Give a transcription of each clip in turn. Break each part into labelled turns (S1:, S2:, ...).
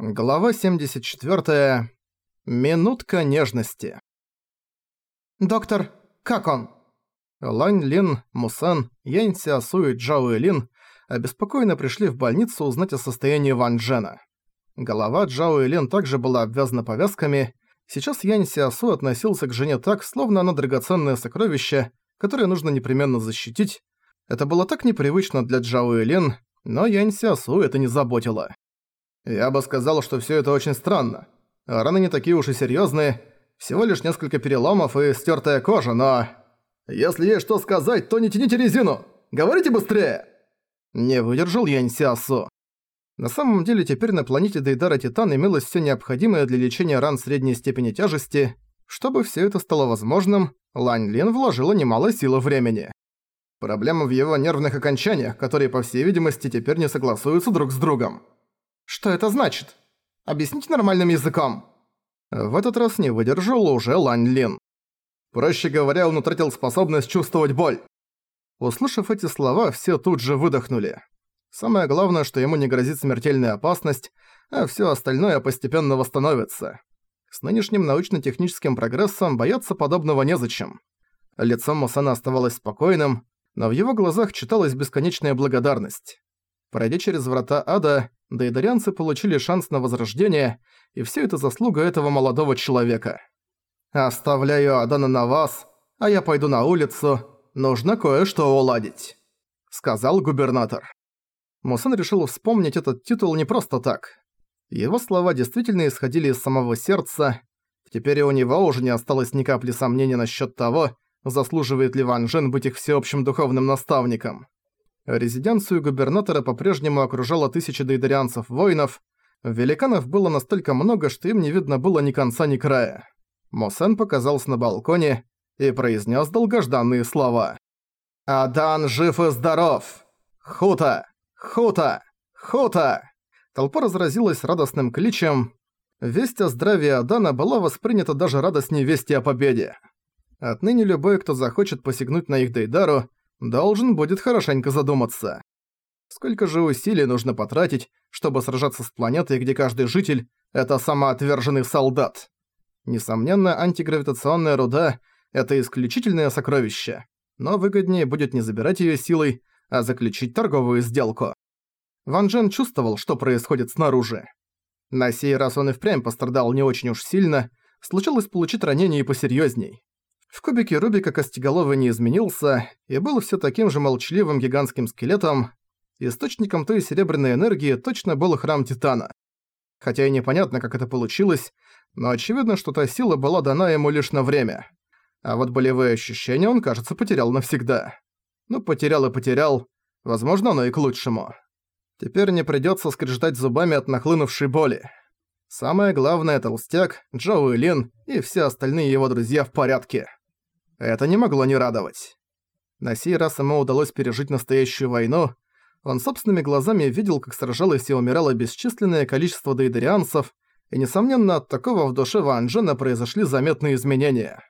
S1: Глава 74. Минутка нежности.
S2: «Доктор, как он?»
S1: Лань Лин, Мусан, Янь Сиасу и Джао Лин обеспокоенно пришли в больницу узнать о состоянии Ван Джена. Голова Джао Лин также была обвязана повязками. Сейчас Янь Сиасу относился к жене так, словно она драгоценное сокровище, которое нужно непременно защитить. Это было так непривычно для Джао Лин, но Янь Сиасу это не заботило. Я бы сказал, что всё это очень странно. Раны не такие уж и серьёзные, всего лишь несколько переломов и стёртая кожа, но... Если есть что сказать, то не тяните резину! Говорите быстрее!» Не выдержал Янь. На самом деле теперь на планете Дейдара Титан имелось всё необходимое для лечения ран средней степени тяжести. Чтобы всё это стало возможным, Лань Лин вложила немало сил и времени. Проблема в его нервных окончаниях, которые, по всей видимости, теперь не согласуются друг с другом.
S2: Что это значит? Объясните нормальным языком.
S1: В этот раз не выдержал уже Лань Лин. Проще говоря, он утратил способность чувствовать боль. Услышав эти слова, все тут же выдохнули. Самое главное, что ему не грозит смертельная опасность, а все остальное постепенно восстановится. С нынешним научно-техническим прогрессом бояться подобного незачем. Лицо Мусана оставалось спокойным, но в его глазах читалась бесконечная благодарность. Пройдя через врата ада, дейдарианцы получили шанс на возрождение, и все это заслуга этого молодого человека. «Оставляю Адана на вас, а я пойду на улицу. Нужно кое-что уладить», — сказал губернатор. Мусан решил вспомнить этот титул не просто так. Его слова действительно исходили из самого сердца. Теперь у него уже не осталось ни капли сомнения насчет того, заслуживает ли Ван Жен быть их всеобщим духовным наставником. Резиденцию губернатора по-прежнему окружало тысячи дейдарианцев-воинов. Великанов было настолько много, что им не видно было ни конца, ни края. Мосен показался на балконе и произнес долгожданные слова. «Адан жив и здоров! Хута! Хута! Хута!» Толпа разразилась радостным кличем. Весть о здравии Адана была воспринята даже радостней вести о победе. Отныне любой, кто захочет посягнуть на их Дейдару, должен будет хорошенько задуматься. Сколько же усилий нужно потратить, чтобы сражаться с планетой, где каждый житель — это самоотверженный солдат? Несомненно, антигравитационная руда — это исключительное сокровище, но выгоднее будет не забирать её силой, а заключить торговую сделку. Ван Джен чувствовал, что происходит снаружи. На сей раз он и впрямь пострадал не очень уж сильно, случилось получить ранение и посерьёзней. В кубике Рубика Костеголовый не изменился и был все таким же молчаливым гигантским скелетом. Источником той серебряной энергии точно был храм Титана. Хотя и непонятно, как это получилось, но очевидно, что та сила была дана ему лишь на время. А вот болевые ощущения он, кажется, потерял навсегда. Ну, потерял и потерял. Возможно, оно и к лучшему. Теперь не придётся скрежетать зубами от нахлынувшей боли. Самое главное, толстяк, Джоу Лин и все остальные его друзья в порядке. Это не могло не радовать. На сей раз ему удалось пережить настоящую войну. Он собственными глазами видел, как сражалось и умирало бесчисленное количество дейдерианцев, и, несомненно, от такого в душе Ван Джена произошли заметные изменения.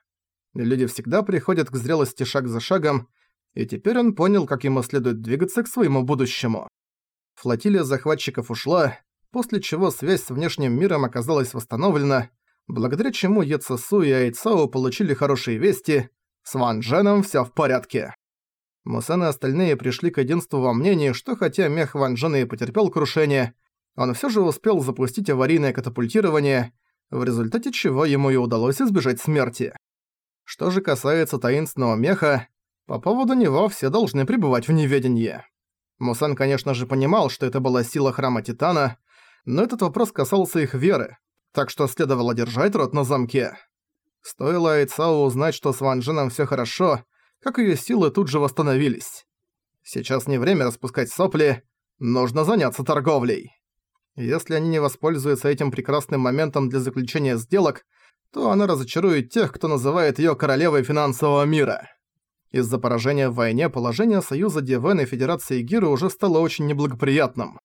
S1: Люди всегда приходят к зрелости шаг за шагом, и теперь он понял, как ему следует двигаться к своему будущему. Флотилия захватчиков ушла, после чего связь с внешним миром оказалась восстановлена, благодаря чему Ецесу и Айцао получили хорошие вести, с Ван Дженом всё в порядке. Мусан и остальные пришли к единству во мнении, что хотя мех Ван Джена и потерпел крушение, он всё же успел запустить аварийное катапультирование, в результате чего ему и удалось избежать смерти. Что же касается таинственного меха, по поводу него все должны пребывать в неведении. Мусан, конечно же, понимал, что это была сила Храма Титана, но этот вопрос касался их веры, так что следовало держать рот на замке. Стоило Айцао узнать, что с Ван Дженом всё хорошо, как её силы тут же восстановились. Сейчас не время распускать сопли, нужно заняться торговлей. Если они не воспользуются этим прекрасным моментом для заключения сделок, то она разочарует тех, кто называет её королевой финансового мира. Из-за поражения в войне положение Союза Дивен и Федерации Гиры уже стало очень неблагоприятным.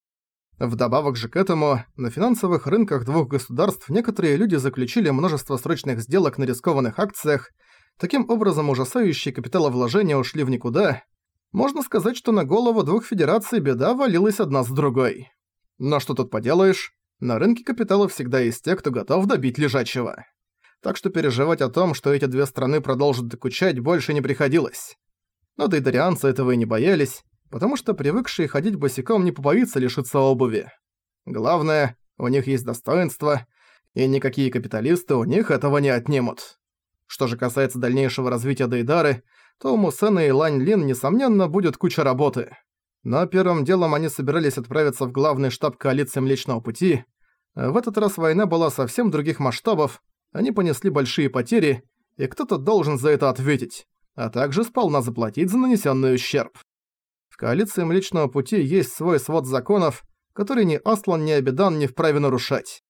S1: Вдобавок же к этому, на финансовых рынках двух государств некоторые люди заключили множество срочных сделок на рискованных акциях, таким образом ужасающие капиталовложения ушли в никуда. Можно сказать, что на голову двух федераций беда валилась одна с другой. Но что тут поделаешь? на рынке капитала всегда есть те, кто готов добить лежачего. Так что переживать о том, что эти две страны продолжат докучать, больше не приходилось. Но дейдарианцы этого и не боялись, потому что привыкшие ходить босиком не побоится лишиться обуви. Главное, у них есть достоинство, и никакие капиталисты у них этого не отнимут. Что же касается дальнейшего развития Дейдары, то у Мусена и Лань Лин, несомненно, будет куча работы. Но первым делом они собирались отправиться в главный штаб коалиции Млечного Пути. В этот раз война была совсем других масштабов, они понесли большие потери, и кто-то должен за это ответить, а также сполна заплатить за нанесенный ущерб. В коалиции Млечного Пути есть свой свод законов, который ни Аслан, ни Абидан не вправе нарушать.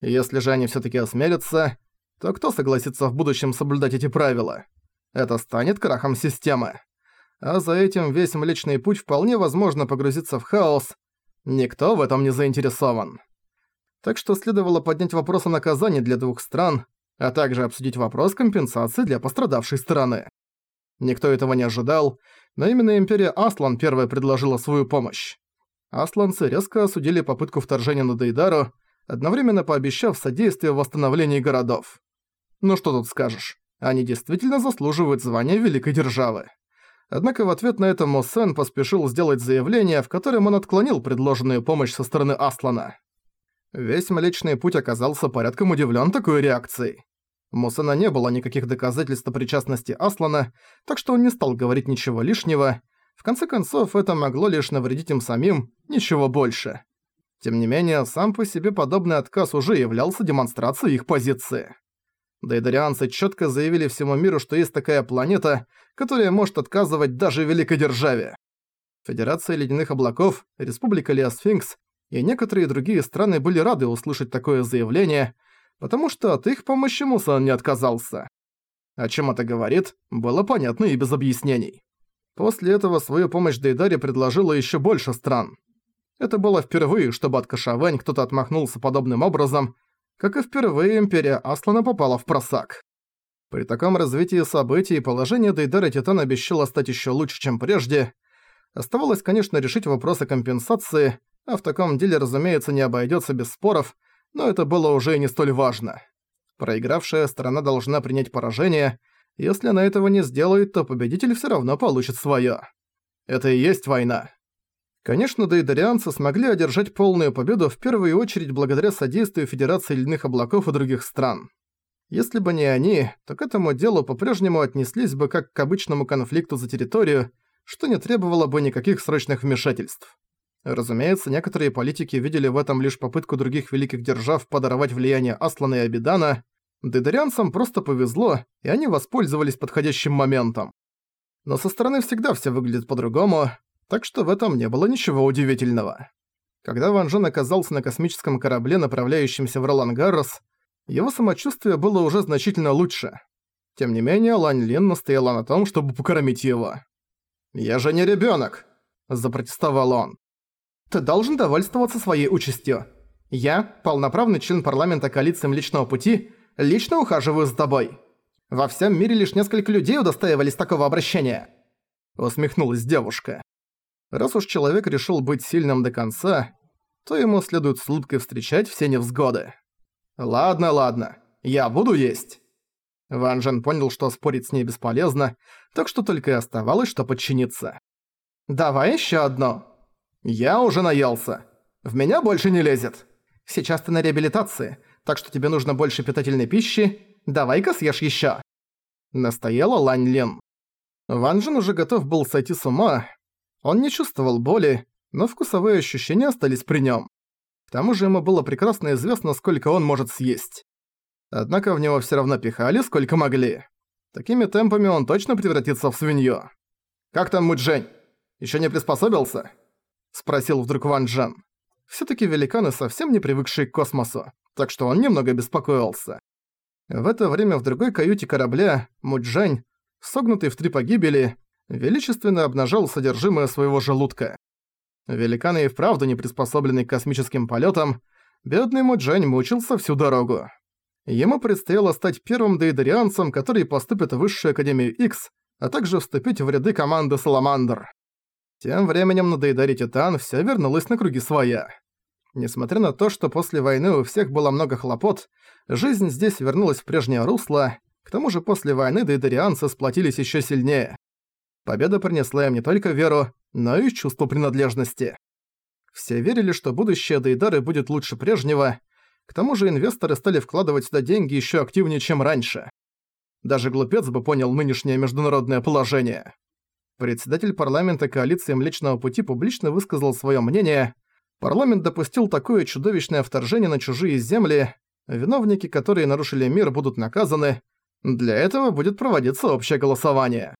S1: Если же они все таки осмелятся, то кто согласится в будущем соблюдать эти правила? Это станет крахом системы. А за этим весь Млечный Путь вполне возможно погрузиться в хаос. Никто в этом не заинтересован. Так что следовало поднять вопрос о наказании для двух стран, а также обсудить вопрос компенсации для пострадавшей стороны. Никто этого не ожидал, но именно Империя Аслан первая предложила свою помощь. Асланцы резко осудили попытку вторжения на Дейдару, одновременно пообещав содействие в восстановлении городов. Ну что тут скажешь, они действительно заслуживают звания Великой Державы. Однако в ответ на это Мосен поспешил сделать заявление, в котором он отклонил предложенную помощь со стороны Аслана. Весь Млечный Путь оказался порядком удивлен такой реакцией. Мусена не было никаких доказательств причастности Аслана, так что он не стал говорить ничего лишнего. В конце концов, это могло лишь навредить им самим, ничего больше. Тем не менее, сам по себе подобный отказ уже являлся демонстрацией их позиции. Дейдарианцы четко заявили всему миру, что есть такая планета, которая может отказывать даже великой державе. Федерация Ледяных Облаков, Республика Леосфинкс и некоторые другие страны были рады услышать такое заявление, потому что от их помощи Мусан не отказался. О чем это говорит, было понятно и без объяснений. После этого свою помощь Дейдаре предложило еще больше стран. Это было впервые, чтобы от Кашавань кто-то отмахнулся подобным образом, как и впервые Империя Аслана попала в просак. При таком развитии событий положение Дейдара Титан обещало стать еще лучше, чем прежде. Оставалось, конечно, решить вопрос о компенсации, а в таком деле, разумеется, не обойдется без споров, но это было уже не столь важно. Проигравшая сторона должна принять поражение, если она этого не сделает, то победитель все равно получит свое. Это и есть война. Конечно, дейдарианцы смогли одержать полную победу в первую очередь благодаря содействию Федерации Ледяных Облаков и других стран. Если бы не они, то к этому делу по-прежнему отнеслись бы как к обычному конфликту за территорию, что не требовало бы никаких срочных вмешательств. Разумеется, некоторые политики видели в этом лишь попытку других великих держав подорвать влияние Аслана и Абидана. Дейдарианцам просто повезло, и они воспользовались подходящим моментом. Но со стороны всегда все выглядит по-другому, так что в этом не было ничего удивительного. Когда Ван Жен оказался на космическом корабле, направляющемся в Ролангарос, его самочувствие было уже значительно лучше. Тем не менее, Лань Лин настояла на том, чтобы покормить его. «Я же не ребёнок!» – запротестовал он. «Ты должен довольствоваться своей участью. Я, полноправный член парламента коалиции Млечного Пути, лично ухаживаю за тобой. Во всем мире лишь несколько людей удостаивались такого обращения». Усмехнулась девушка. Раз уж человек решил быть сильным до конца, то ему следует с улыбкой встречать все невзгоды. «Ладно, ладно, я буду есть». Ван Жен понял, что спорить с ней бесполезно, так что только и оставалось, что подчиниться. «Давай еще одно». «Я уже наелся. В меня больше не лезет. Сейчас ты на реабилитации, так что тебе нужно больше питательной пищи. Давай-ка съешь еще. Настояла Лань Лин. Ван Жен уже готов был сойти с ума, он не чувствовал боли, но вкусовые ощущения остались при нем. К тому же ему было прекрасно известно, сколько он может съесть. Однако в него все равно пихали, сколько могли. Такими темпами он точно превратится в свинью. «Как там Муджень? Еще не приспособился?» Спросил вдруг Ван Джен. Всё-таки великаны совсем не привыкшие к космосу, так что он немного беспокоился. В это время в другой каюте корабля Муджень, согнутый в три погибели, величественно обнажал содержимое своего желудка. Великаны и вправду не приспособлены к космическим полетам, бедный Муджень мучился всю дорогу. Ему предстояло стать первым дейдарианцем, который поступит в Высшую Академию X, а также вступить в ряды команды Саламандр. Тем временем на Дейдаре Титан всё вернулось на круги своя. Несмотря на то, что после войны у всех было много хлопот, жизнь здесь вернулась в прежнее русло, к тому же после войны дейдарианцы сплотились еще сильнее. Победа принесла им не только веру, но и чувство принадлежности. Все верили, что будущее Дейдары будет лучше прежнего, к тому же инвесторы стали вкладывать сюда деньги еще активнее, чем раньше. Даже глупец бы понял нынешнее международное положение. Председатель парламента коалиции Млечного Пути публично высказал свое мнение. Парламент допустил такое чудовищное вторжение на чужие земли. Виновники, которые нарушили мир, будут наказаны. Для этого будет проводиться общее голосование.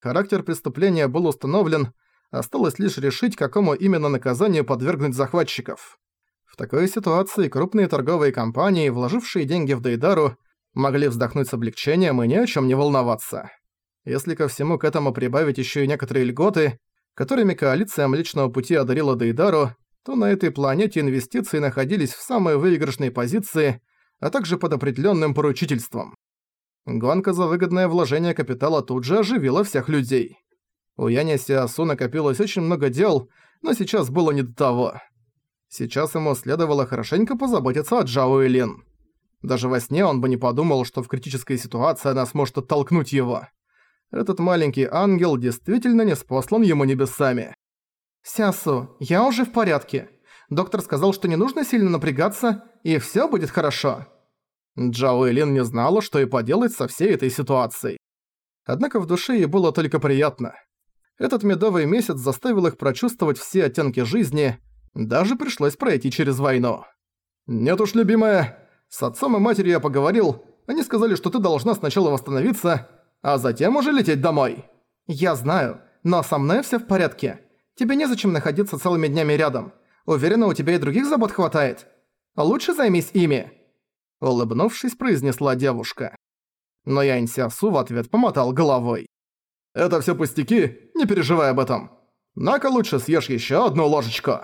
S1: Характер преступления был установлен, осталось лишь решить, какому именно наказанию подвергнуть захватчиков. В такой ситуации крупные торговые компании, вложившие деньги в Дейдару, могли вздохнуть с облегчением и ни о чем не волноваться. Если ко всему к этому прибавить еще и некоторые льготы, которыми коалиция Млечного Пути одарила Дейдару, то на этой планете инвестиции находились в самой выигрышной позиции, а также под определенным поручительством. Гонка за выгодное вложение капитала тут же оживила всех людей. У Яня Сиасу накопилось очень много дел, но сейчас было не до того. Сейчас ему следовало хорошенько позаботиться о Джао и Лин. Даже во сне он бы не подумал, что в критической ситуации она сможет оттолкнуть его. Этот маленький ангел действительно не спослан ему небесами. «Сясу, я уже в порядке. Доктор сказал, что не нужно сильно напрягаться, и всё будет хорошо». Джао Элин не знала, что и поделать со всей этой ситуацией. Однако в душе ей было только приятно. Этот медовый месяц заставил их прочувствовать все оттенки жизни, даже пришлось пройти через войну. «Нет уж, любимая, с отцом и матерью я поговорил, они сказали, что ты должна сначала восстановиться, а затем уже лететь домой». «Я знаю, но со мной всё в порядке. Тебе незачем находиться целыми днями рядом. Уверена, у тебя и других забот хватает. Лучше займись ими». Улыбнувшись, произнесла девушка. Но Янь Сиасу в ответ помотал головой. «Это всё пустяки, не переживай об этом. На-ка лучше съешь ещё одну ложечку».